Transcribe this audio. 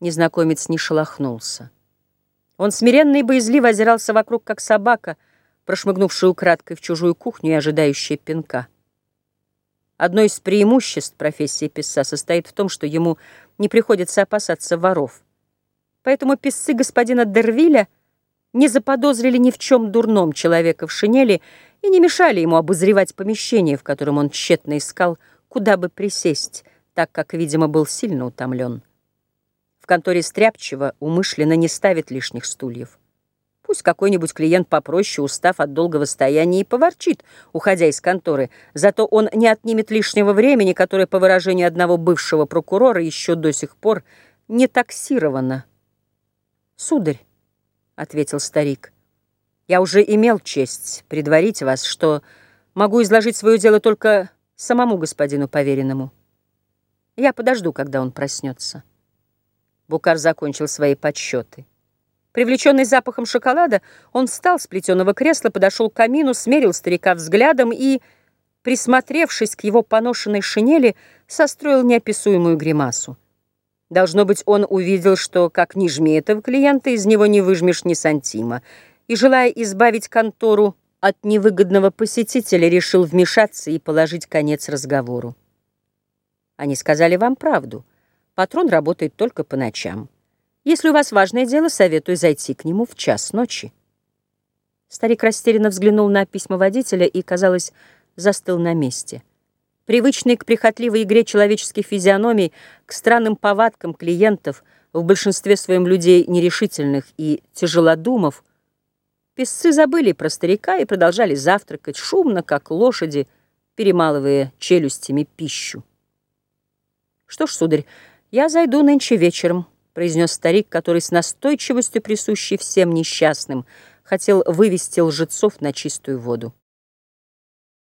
Незнакомец не шелохнулся. Он смиренно и боязливо озирался вокруг, как собака, прошмыгнувшая украдкой в чужую кухню и ожидающая пинка. Одно из преимуществ профессии писца состоит в том, что ему не приходится опасаться воров. Поэтому писцы господина Дервиля не заподозрили ни в чем дурном человека в шинели и не мешали ему обозревать помещение, в котором он тщетно искал, куда бы присесть, так как, видимо, был сильно утомлен. В конторе Стряпчева умышленно не ставит лишних стульев. Пусть какой-нибудь клиент попроще, устав от долгого стояния, и поворчит, уходя из конторы. Зато он не отнимет лишнего времени, которое, по выражению одного бывшего прокурора, еще до сих пор не таксировано. «Сударь», — ответил старик, — «я уже имел честь предварить вас, что могу изложить свое дело только самому господину поверенному. Я подожду, когда он проснется». Букар закончил свои подсчеты. Привлеченный запахом шоколада, он встал с плетеного кресла, подошел к камину, смерил старика взглядом и, присмотревшись к его поношенной шинели, состроил неописуемую гримасу. Должно быть, он увидел, что, как ни жми этого клиента, из него не выжмешь ни сантима, и, желая избавить контору от невыгодного посетителя, решил вмешаться и положить конец разговору. Они сказали вам правду — Патрон работает только по ночам. Если у вас важное дело, советую зайти к нему в час ночи. Старик растерянно взглянул на письма водителя и, казалось, застыл на месте. Привычный к прихотливой игре человеческих физиономий, к странным повадкам клиентов, в большинстве своем людей нерешительных и тяжелодумов, песцы забыли про старика и продолжали завтракать шумно, как лошади, перемалывая челюстями пищу. Что ж, сударь, «Я зайду нынче вечером», — произнес старик, который с настойчивостью, присущей всем несчастным, хотел вывести лжецов на чистую воду.